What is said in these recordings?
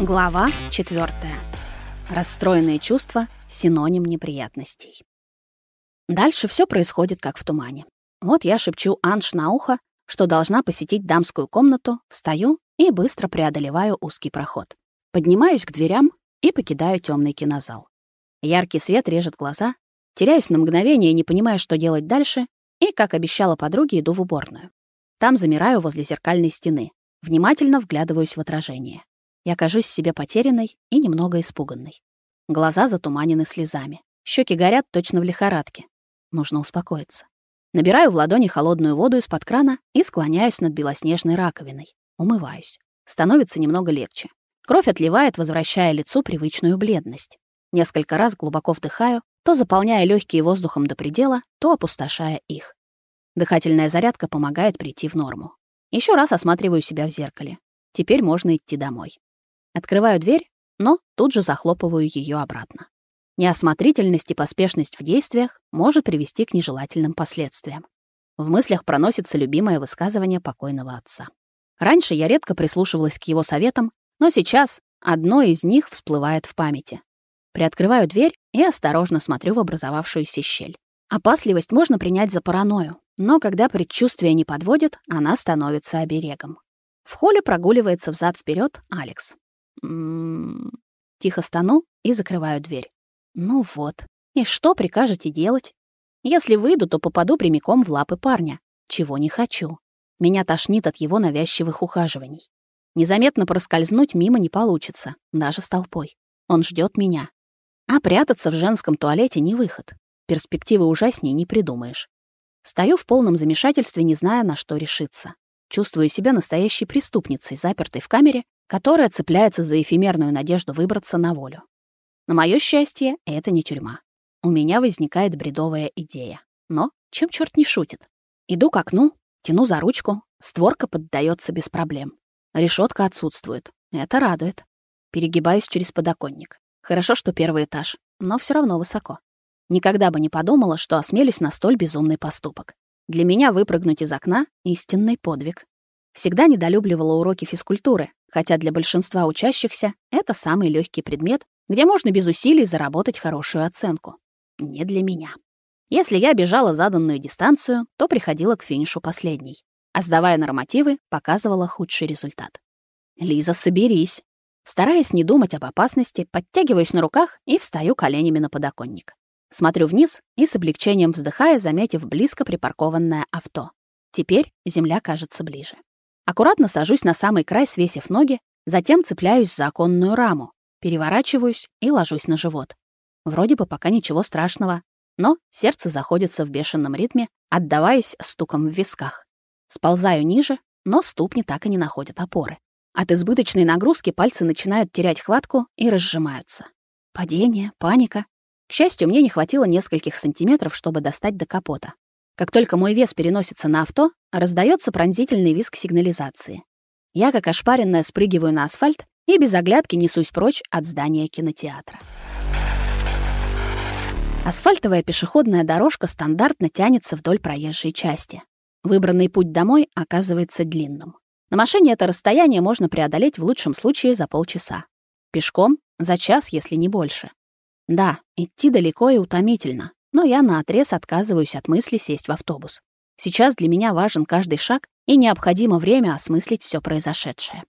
Глава 4. Расстроенные чувства — синоним неприятностей. Дальше все происходит как в тумане. Вот я шепчу Анш на ухо, что должна посетить дамскую комнату, встаю и быстро преодолеваю узкий проход. Поднимаюсь к дверям и покидаю темный кинозал. Яркий свет режет глаза, теряюсь на мгновение, не понимая, что делать дальше, и, как обещала подруге, иду в уборную. Там замираю возле зеркальной стены, внимательно вглядываюсь в отражение. Я кажусь себе потерянной и немного испуганной. Глаза затуманены слезами. Щеки горят точно в лихорадке. Нужно успокоиться. Набираю в ладони холодную воду из-под крана и склоняюсь над белоснежной раковиной. Умываюсь. Становится немного легче. Кровь отливает, возвращая лицу привычную бледность. Несколько раз глубоко вдыхаю, то заполняя легкие воздухом до предела, то опустошая их. Дыхательная зарядка помогает прийти в норму. Еще раз осматриваю себя в зеркале. Теперь можно идти домой. Открываю дверь, но тут же захлопываю ее обратно. Неосмотрительность и поспешность в действиях может привести к нежелательным последствиям. В мыслях проносится любимое высказывание покойного отца. Раньше я редко прислушивалась к его советам, но сейчас одно из них всплывает в памяти. Приоткрываю дверь и осторожно смотрю в образовавшуюся щель. Опасливость можно принять за паранойю, но когда предчувствие не подводит, она становится оберегом. В холле прогуливается взад вперед Алекс. Тихо стану и закрываю дверь. Ну вот. И что прикажете делать? Если выйду, то попаду прямиком в лапы парня, чего не хочу. Меня тошнит от его навязчивых ухаживаний. Незаметно проскользнуть мимо не получится, даже с толпой. Он ждет меня. А прятаться в женском туалете не выход. Перспективы ужаснее не придумаешь. Стою в полном замешательстве, не зная, на что решиться. Чувствую себя настоящей преступницей, запертой в камере, которая цепляется за эфемерную надежду выбраться на волю. На моё счастье, это не тюрьма. У меня возникает бредовая идея. Но чем чёрт не шутит? Иду к окну, тяну за ручку, створка поддается без проблем. Решетка отсутствует. Это радует. Перегибаюсь через подоконник. Хорошо, что первый этаж, но все равно высоко. Никогда бы не подумала, что осмелюсь на столь безумный поступок. Для меня выпрыгнуть из окна — истинный подвиг. Всегда недолюбливала уроки физкультуры, хотя для большинства учащихся это самый легкий предмет, где можно без усилий заработать хорошую оценку. Не для меня. Если я бежала заданную дистанцию, то приходила к финишу последней, а сдавая нормативы, показывала худший результат. «Лиза, соберись!» Стараясь не думать об опасности, подтягиваюсь на руках и встаю коленями на подоконник. Смотрю вниз и с облегчением вздыхая, заметив близко припаркованное авто. Теперь земля кажется ближе. Аккуратно сажусь на самый край, свесив ноги, затем цепляюсь за оконную раму, переворачиваюсь и ложусь на живот. Вроде бы пока ничего страшного, но сердце заходится в бешеном ритме, отдаваясь стуком в висках. Сползаю ниже, но ступни так и не находят опоры. От избыточной нагрузки пальцы начинают терять хватку и разжимаются. Падение, паника. К счастью, мне не хватило нескольких сантиметров, чтобы достать до капота. Как только мой вес переносится на авто, раздается пронзительный визг сигнализации. Я, как ошпаренная, спрыгиваю на асфальт и без оглядки несусь прочь от здания кинотеатра. Асфальтовая пешеходная дорожка стандартно тянется вдоль проезжей части. Выбранный путь домой оказывается длинным. На машине это расстояние можно преодолеть в лучшем случае за полчаса. Пешком — за час, если не больше. Да, идти далеко и утомительно, но я наотрез отказываюсь от мысли сесть в автобус. Сейчас для меня важен каждый шаг, и необходимо время осмыслить все произошедшее.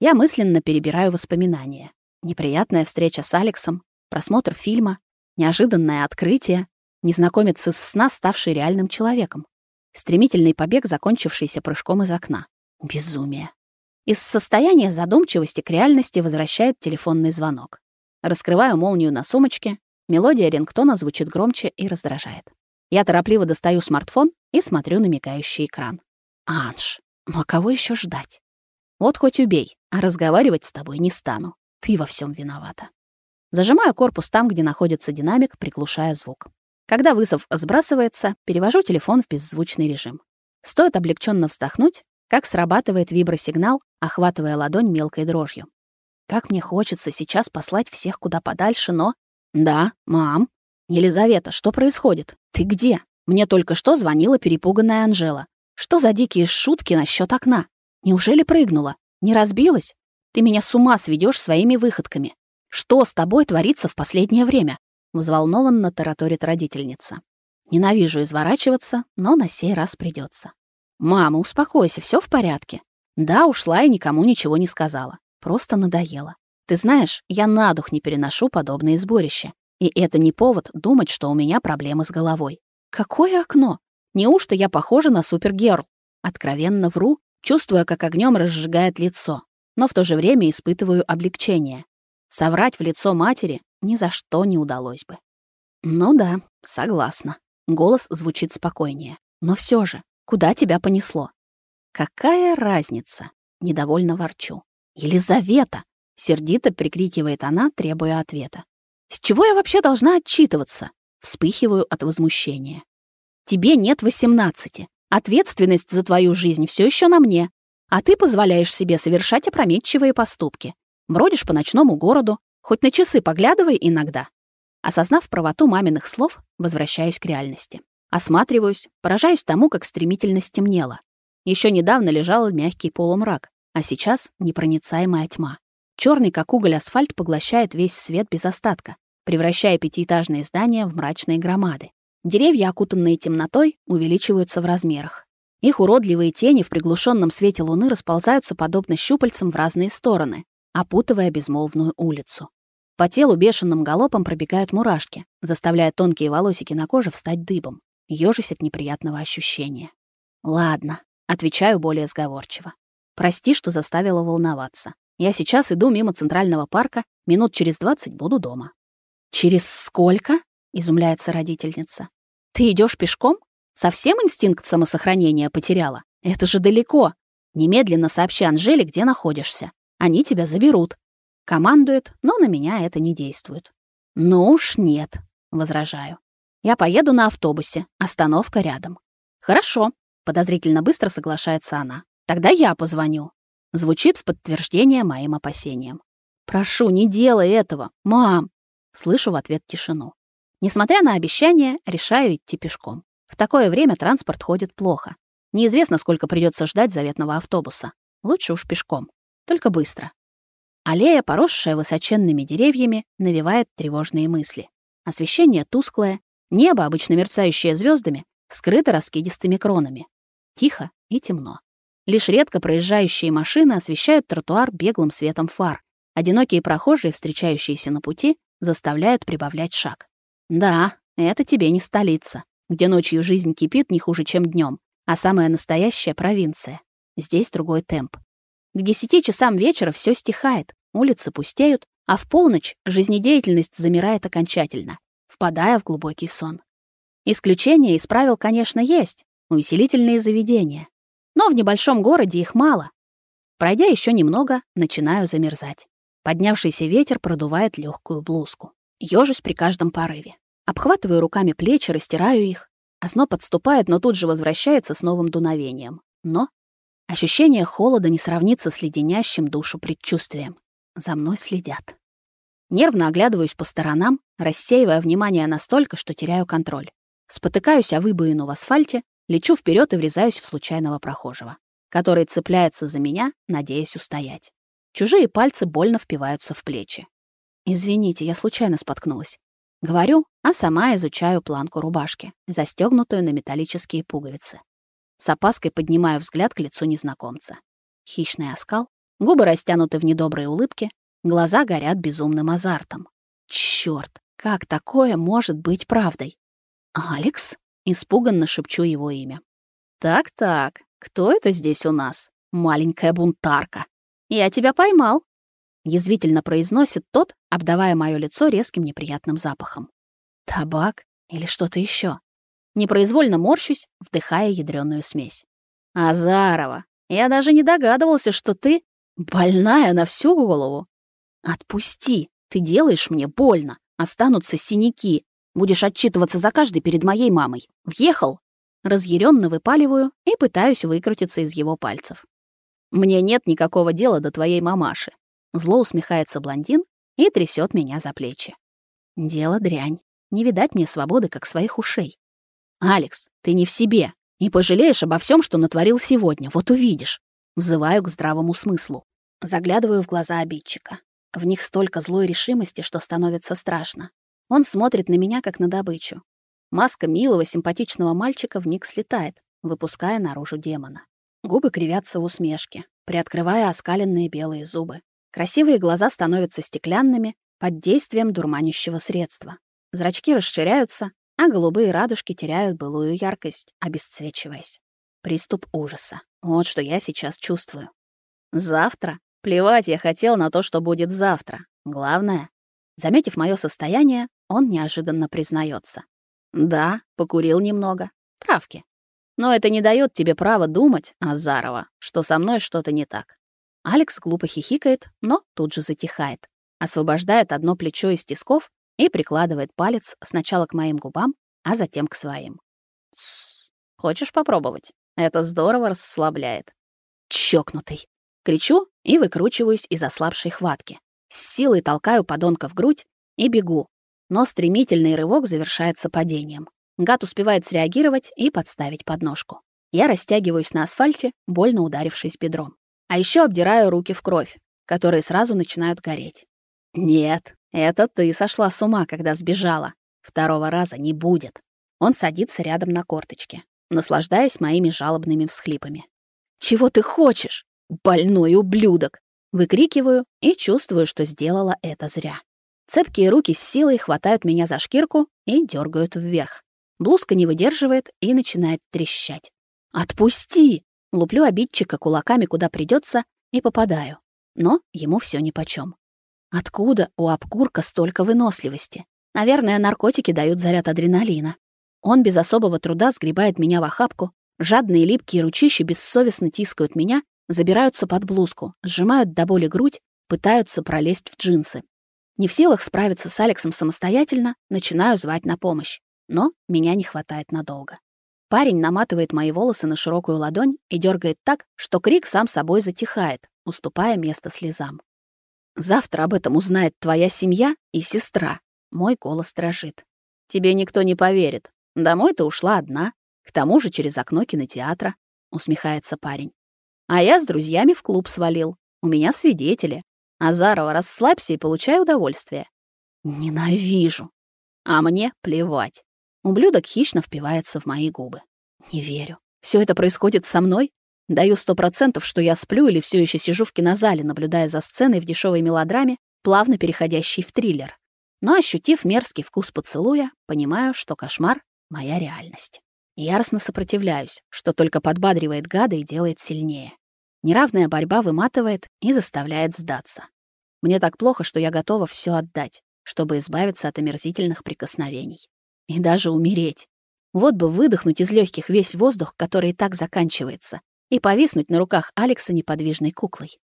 Я мысленно перебираю воспоминания. Неприятная встреча с Алексом, просмотр фильма, неожиданное открытие, незнакомец из сна, ставший реальным человеком, стремительный побег, закончившийся прыжком из окна. Безумие. Из состояния задумчивости к реальности возвращает телефонный звонок. Раскрываю молнию на сумочке, Мелодия рингтона звучит громче и раздражает. Я торопливо достаю смартфон и смотрю на мигающий экран. «Анж, ну а кого еще ждать? Вот хоть убей, а разговаривать с тобой не стану. Ты во всем виновата». Зажимаю корпус там, где находится динамик, приглушая звук. Когда вызов сбрасывается, перевожу телефон в беззвучный режим. Стоит облегченно вздохнуть, как срабатывает вибросигнал, охватывая ладонь мелкой дрожью. Как мне хочется сейчас послать всех куда подальше, но «Да, мам». «Елизавета, что происходит? Ты где? Мне только что звонила перепуганная Анжела. Что за дикие шутки насчет окна? Неужели прыгнула? Не разбилась? Ты меня с ума сведешь своими выходками. Что с тобой творится в последнее время?» Взволнованно тараторит родительница. Ненавижу изворачиваться, но на сей раз придется. «Мама, успокойся, все в порядке». Да, ушла и никому ничего не сказала. Просто надоело. Ты знаешь, я на дух не переношу подобные сборища. И это не повод думать, что у меня проблемы с головой. Какое окно? Неужто я похожа на супергерл? Откровенно вру, чувствуя, как огнем разжигает лицо, но в то же время испытываю облегчение. Соврать в лицо матери ни за что не удалось бы. Ну да, согласна. Голос звучит спокойнее. Но все же, куда тебя понесло? Какая разница? Недовольно ворчу. Елизавета! Сердито прикрикивает она, требуя ответа. С чего я вообще должна отчитываться? Вспыхиваю от возмущения. Тебе нет восемнадцати. Ответственность за твою жизнь все еще на мне. А ты позволяешь себе совершать опрометчивые поступки. Бродишь по ночному городу, хоть на часы поглядывай иногда. Осознав правоту маминых слов, возвращаюсь к реальности. Осматриваюсь, поражаюсь тому, как стремительно стемнело. Еще недавно лежал мягкий полумрак, а сейчас непроницаемая тьма. Черный, как уголь, асфальт поглощает весь свет без остатка, превращая пятиэтажные здания в мрачные громады. Деревья, окутанные темнотой, увеличиваются в размерах. Их уродливые тени в приглушенном свете луны расползаются подобно щупальцам в разные стороны, опутывая безмолвную улицу. По телу бешеным галопом пробегают мурашки, заставляя тонкие волосики на коже встать дыбом, ёжись от неприятного ощущения. «Ладно», — отвечаю более сговорчиво. «Прости, что заставила волноваться. Я сейчас иду мимо Центрального парка, минут через двадцать буду дома». «Через сколько?» — изумляется родительница. Ты идешь пешком? Совсем инстинкт самосохранения потеряла? Это же далеко. Немедленно сообщи Анжеле, где находишься. Они тебя заберут. Командует, но на меня это не действует. Ну уж нет, возражаю. Я поеду на автобусе, остановка рядом. Хорошо, подозрительно быстро соглашается она. Тогда я позвоню. Звучит в подтверждение моим опасениям. Прошу, не делай этого, мам. Слышу в ответ тишину. Несмотря на обещание, решаю идти пешком. В такое время транспорт ходит плохо. Неизвестно, сколько придется ждать заветного автобуса. Лучше уж пешком. Только быстро. Аллея, поросшая высоченными деревьями, навевает тревожные мысли. Освещение тусклое, небо, обычно мерцающее звездами, скрыто раскидистыми кронами. Тихо и темно. Лишь редко проезжающие машины освещают тротуар беглым светом фар. Одинокие прохожие, встречающиеся на пути, заставляют прибавлять шаг. Да, это тебе не столица, где ночью жизнь кипит не хуже, чем днем, а самая настоящая провинция. Здесь другой темп. К десяти часам вечера все стихает, улицы пустеют, а в полночь жизнедеятельность замирает окончательно, впадая в глубокий сон. Исключения из правил, конечно, есть, увеселительные заведения. Но в небольшом городе их мало. Пройдя еще немного, начинаю замерзать. Поднявшийся ветер продувает легкую блузку. Ёжусь при каждом порыве. Обхватываю руками плечи, растираю их. Осно подступает, но тут же возвращается с новым дуновением. Но ощущение холода не сравнится с леденящим душу предчувствием. За мной следят. Нервно оглядываюсь по сторонам, рассеивая внимание настолько, что теряю контроль. Спотыкаюсь о выбоину в асфальте, лечу вперед и врезаюсь в случайного прохожего, который цепляется за меня, надеясь устоять. Чужие пальцы больно впиваются в плечи. «Извините, я случайно споткнулась». Говорю, а сама изучаю планку рубашки, застегнутую на металлические пуговицы. С опаской поднимаю взгляд к лицу незнакомца. Хищный оскал, губы растянуты в недоброй улыбке, глаза горят безумным азартом. Чёрт, как такое может быть правдой? «Алекс?» — испуганно шепчу его имя. «Так-так, кто это здесь у нас? Маленькая бунтарка. Я тебя поймал!» Язвительно произносит тот, обдавая мое лицо резким неприятным запахом. Табак или что-то еще. Непроизвольно морщусь, вдыхая ядреную смесь. «Азарова, я даже не догадывался, что ты больная на всю голову. Отпусти, ты делаешь мне больно, останутся синяки. Будешь отчитываться за каждый перед моей мамой. Въехал?» Разъяренно выпаливаю и пытаюсь выкрутиться из его пальцев. «Мне нет никакого дела до твоей мамаши. Зло усмехается блондин и трясет меня за плечи. Дело дрянь. Не видать мне свободы, как своих ушей. «Алекс, ты не в себе. И пожалеешь обо всем, что натворил сегодня. Вот увидишь». Взываю к здравому смыслу. Заглядываю в глаза обидчика. В них столько злой решимости, что становится страшно. Он смотрит на меня, как на добычу. Маска милого, симпатичного мальчика вмиг слетает, выпуская наружу демона. Губы кривятся в усмешке, приоткрывая оскаленные белые зубы. Красивые глаза становятся стеклянными под действием дурманящего средства. Зрачки расширяются, а голубые радужки теряют былую яркость, обесцвечиваясь. Приступ ужаса. Вот что я сейчас чувствую. Завтра? Плевать я хотел на то, что будет завтра. Главное, заметив мое состояние, он неожиданно признается. Да, покурил немного. Травки. Но это не дает тебе права думать, Азарова, что со мной что-то не так. Алекс глупо хихикает, но тут же затихает. Освобождает одно плечо из тисков и прикладывает палец сначала к моим губам, а затем к своим. Хочешь попробовать? Это здорово расслабляет. Чокнутый. Кричу и выкручиваюсь из ослабшей хватки. С силой толкаю подонка в грудь и бегу, но стремительный рывок завершается падением. Гад успевает среагировать и подставить подножку. Я растягиваюсь на асфальте, больно ударившись бедром. А еще обдираю руки в кровь, которые сразу начинают гореть. Нет, это ты сошла с ума, когда сбежала. Второго раза не будет. Он садится рядом на корточке, наслаждаясь моими жалобными всхлипами. «Чего ты хочешь? Больной ублюдок!» Выкрикиваю и чувствую, что сделала это зря. Цепкие руки с силой хватают меня за шкирку и дергают вверх. Блузка не выдерживает и начинает трещать. «Отпусти!» Луплю обидчика кулаками куда придется и попадаю. Но ему все нипочем. Откуда у обкурка столько выносливости? Наверное, наркотики дают заряд адреналина. Он без особого труда сгребает меня в охапку, жадные липкие ручища бессовестно тискают меня, забираются под блузку, сжимают до боли грудь, пытаются пролезть в джинсы. Не в силах справиться с Алексом самостоятельно, начинаю звать на помощь. Но меня не хватает надолго. Парень наматывает мои волосы на широкую ладонь и дергает так, что крик сам собой затихает, уступая место слезам. «Завтра об этом узнает твоя семья и сестра». Мой голос дрожит. «Тебе никто не поверит. Домой ты ушла одна, к тому же через окно кинотеатра», — усмехается парень. «А я с друзьями в клуб свалил. У меня свидетели. Азарова, расслабься и получай удовольствие. Ненавижу. А мне плевать. Ублюдок хищно впивается в мои губы. Не верю. Все это происходит со мной? Даю сто процентов, что я сплю или все еще сижу в кинозале, наблюдая за сценой в дешевой мелодраме, плавно переходящей в триллер. Но, ощутив мерзкий вкус поцелуя, понимаю, что кошмар — моя реальность. Яростно сопротивляюсь, что только подбадривает гада и делает сильнее. Неравная борьба выматывает и заставляет сдаться. Мне так плохо, что я готова все отдать, чтобы избавиться от омерзительных прикосновений. И даже умереть. Вот бы выдохнуть из легких весь воздух, который и так заканчивается, и повиснуть на руках Алекса неподвижной куклой.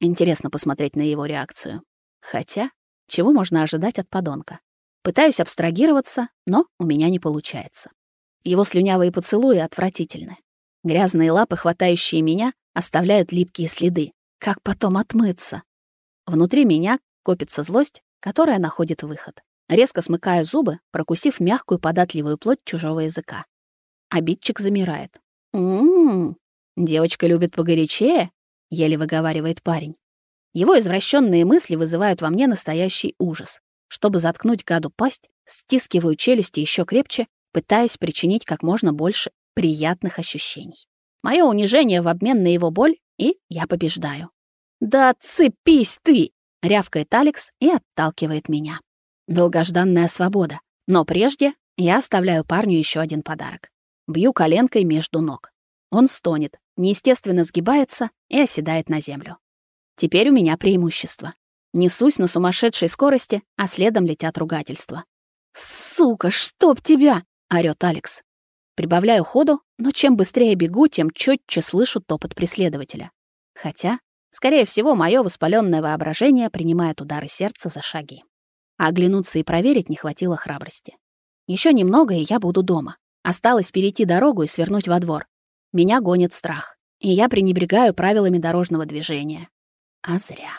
Интересно посмотреть на его реакцию. Хотя, чего можно ожидать от подонка? Пытаюсь абстрагироваться, но у меня не получается. Его слюнявые поцелуи отвратительны. Грязные лапы, хватающие меня, оставляют липкие следы. Как потом отмыться? Внутри меня копится злость, которая находит выход. Резко смыкаю зубы, прокусив мягкую податливую плоть чужого языка. Обидчик замирает. «М-м-м, девочка любит погорячее?» — еле выговаривает парень. Его извращенные мысли вызывают во мне настоящий ужас. Чтобы заткнуть гаду пасть, стискиваю челюсти еще крепче, пытаясь причинить как можно больше приятных ощущений. Мое унижение в обмен на его боль, и я побеждаю. «Да цепись ты!» — рявкает Алекс и отталкивает меня. Долгожданная свобода. Но прежде я оставляю парню еще один подарок. Бью коленкой между ног. Он стонет, неестественно сгибается и оседает на землю. Теперь у меня преимущество. Несусь на сумасшедшей скорости, а следом летят ругательства. «Сука, чтоб тебя!» — орёт Алекс. Прибавляю ходу, но чем быстрее бегу, тем четче слышу топот преследователя. Хотя, скорее всего, мое воспаленное воображение принимает удары сердца за шаги. А оглянуться и проверить не хватило храбрости. Еще немного, и я буду дома. Осталось перейти дорогу и свернуть во двор. Меня гонит страх, и я пренебрегаю правилами дорожного движения. А зря.